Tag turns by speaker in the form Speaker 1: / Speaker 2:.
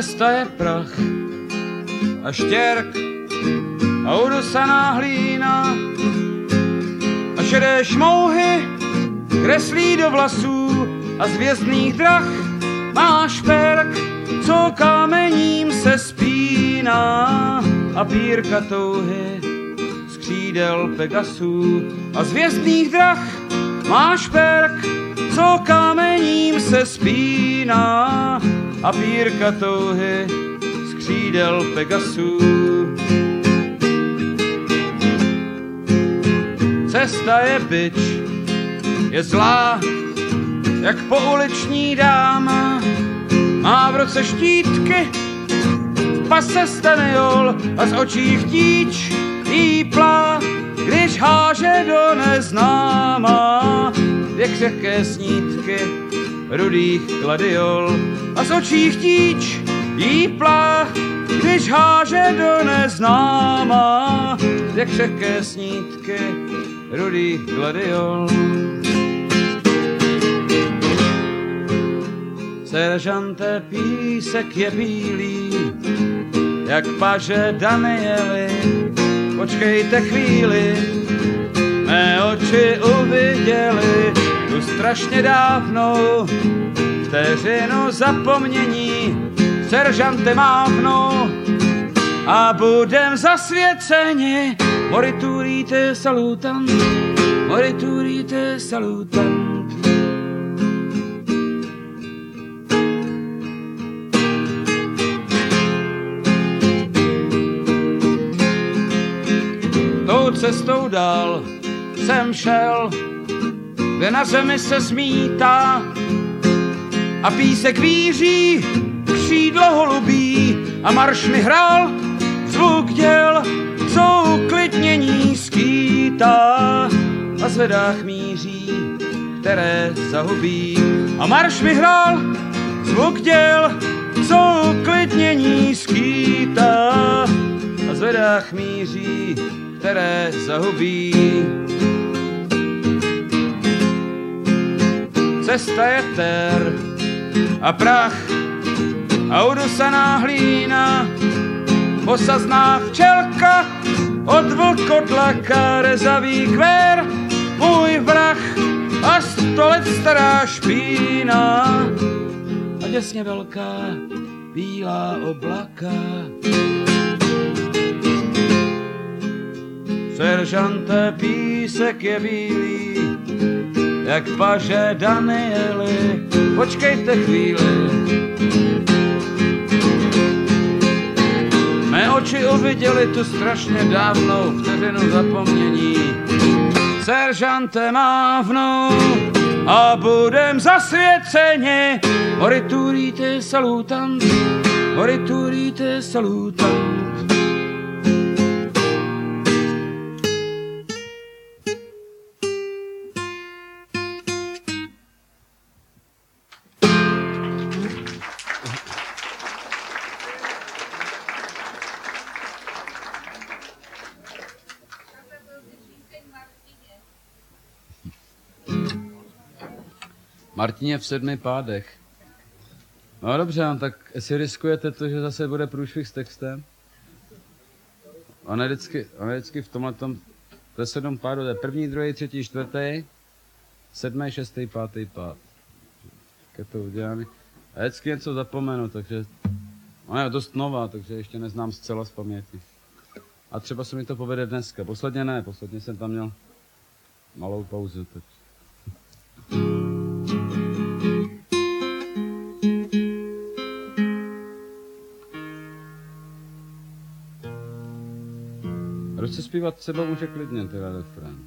Speaker 1: Cesta je prach a štěrk a udusaná hlína a šedé šmouhy kreslí do vlasů a z vězných drah máš perk, co kamením se spíná. A pírka touhy skřídel Pegasů a z vězných drah máš perk, co kamením se spíná a pírka touhy skřídel Pegasů. Cesta je byč, je zlá, jak pouliční dáma, má v roce štítky, pase staniol a z očí chtíč jí plá, když háže do neznáma dvě křehké snítky rudých gladiol a z očí chtíč jí plá, když háže do neznáma dvě křehké snítky rudých gladiol. Seržante písek je bílý, jak paže Danieli. Počkejte chvíli, mé oči uviděli strašně dávnou vteřinu zapomnění. Seržante mávnu a budem zasvěceni. Moriturite salutant, moriturite salutant. Tou cestou dál jsem šel, kde na zemi se smítá a písek víří, křídlo holubí a marš mi hrál zvuk děl, co uklidnění skýtá a zvedách míří, které zahubí. A marš mi hrál zvuk děl, co uklidnění skýtá a zvedách míří, které zahubí. Cesta je ter a prach a udusaná hlína, posazná včelka od vlkodlaka rezavý kvér, můj vrah a sto let stará špína a děsně velká bílá oblaka. Seržante písek je bílý, jak paže Danieli. Počkejte chvíli, Mé oči uviděli tu strašně dávnou vteřinu zapomnění. Seržante mávnou a budem zasvěceni. Moriturite salutant, moriturite salutant. Martině v sedmi pádech. No dobře, no, tak jestli riskujete to, že zase bude průšvih s textem? On je vždycky, on je vždycky v tomhle tom, to je sedm pádů, to je první, druhý, třetí, čtvrtý, sedmý, šestý, pátý pád. Jak to uděláme. A vždycky něco zapomenu, takže ona je dost nová, takže ještě neznám zcela z paměti. A třeba se mi to povede dneska. Posledně ne, posledně jsem tam měl malou pauzu. Tak. Proč se zpívat sebou může klidně, ty refrén?